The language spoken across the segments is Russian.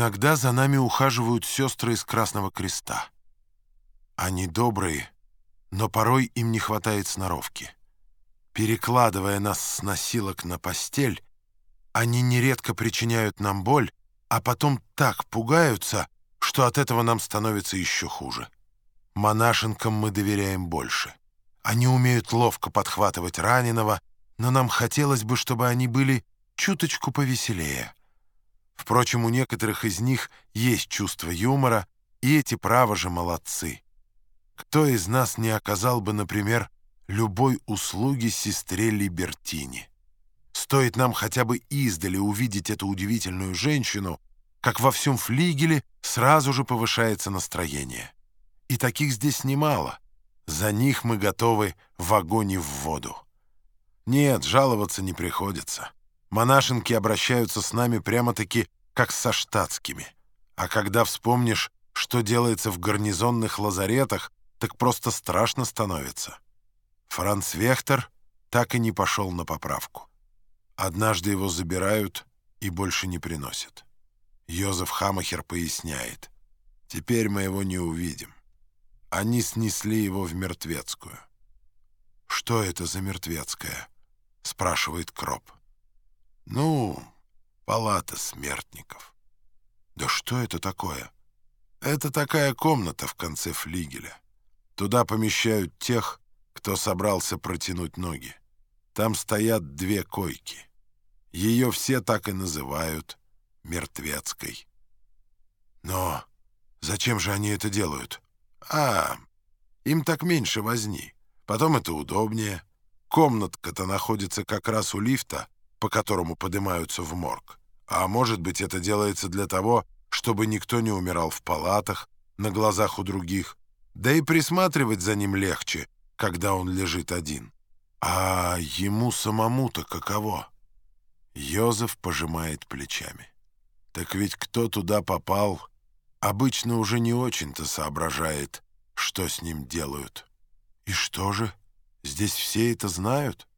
Иногда за нами ухаживают сестры из Красного Креста. Они добрые, но порой им не хватает сноровки. Перекладывая нас с носилок на постель, они нередко причиняют нам боль, а потом так пугаются, что от этого нам становится еще хуже. Монашенкам мы доверяем больше. Они умеют ловко подхватывать раненого, но нам хотелось бы, чтобы они были чуточку повеселее. Впрочем, у некоторых из них есть чувство юмора, и эти право же молодцы. Кто из нас не оказал бы, например, любой услуги сестре Либертини? Стоит нам хотя бы издали увидеть эту удивительную женщину, как во всем флигеле сразу же повышается настроение. И таких здесь немало. За них мы готовы в огонь и в воду. Нет, жаловаться не приходится. Монашенки обращаются с нами прямо-таки как со штатскими. А когда вспомнишь, что делается в гарнизонных лазаретах, так просто страшно становится. Франц Вехтер так и не пошел на поправку. Однажды его забирают и больше не приносят. Йозеф Хамахер поясняет. «Теперь мы его не увидим. Они снесли его в мертвецкую». «Что это за мертвецкая?» — спрашивает Кроп. «Ну, палата смертников». «Да что это такое?» «Это такая комната в конце флигеля. Туда помещают тех, кто собрался протянуть ноги. Там стоят две койки. Ее все так и называют мертвецкой». «Но зачем же они это делают?» «А, им так меньше возни. Потом это удобнее». Комнатка-то находится как раз у лифта, по которому поднимаются в морг. А может быть, это делается для того, чтобы никто не умирал в палатах, на глазах у других. Да и присматривать за ним легче, когда он лежит один. А ему самому-то каково? Йозеф пожимает плечами. Так ведь кто туда попал, обычно уже не очень-то соображает, что с ним делают. И что же? Здесь все это знают?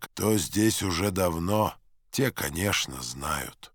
Кто здесь уже давно, те, конечно, знают.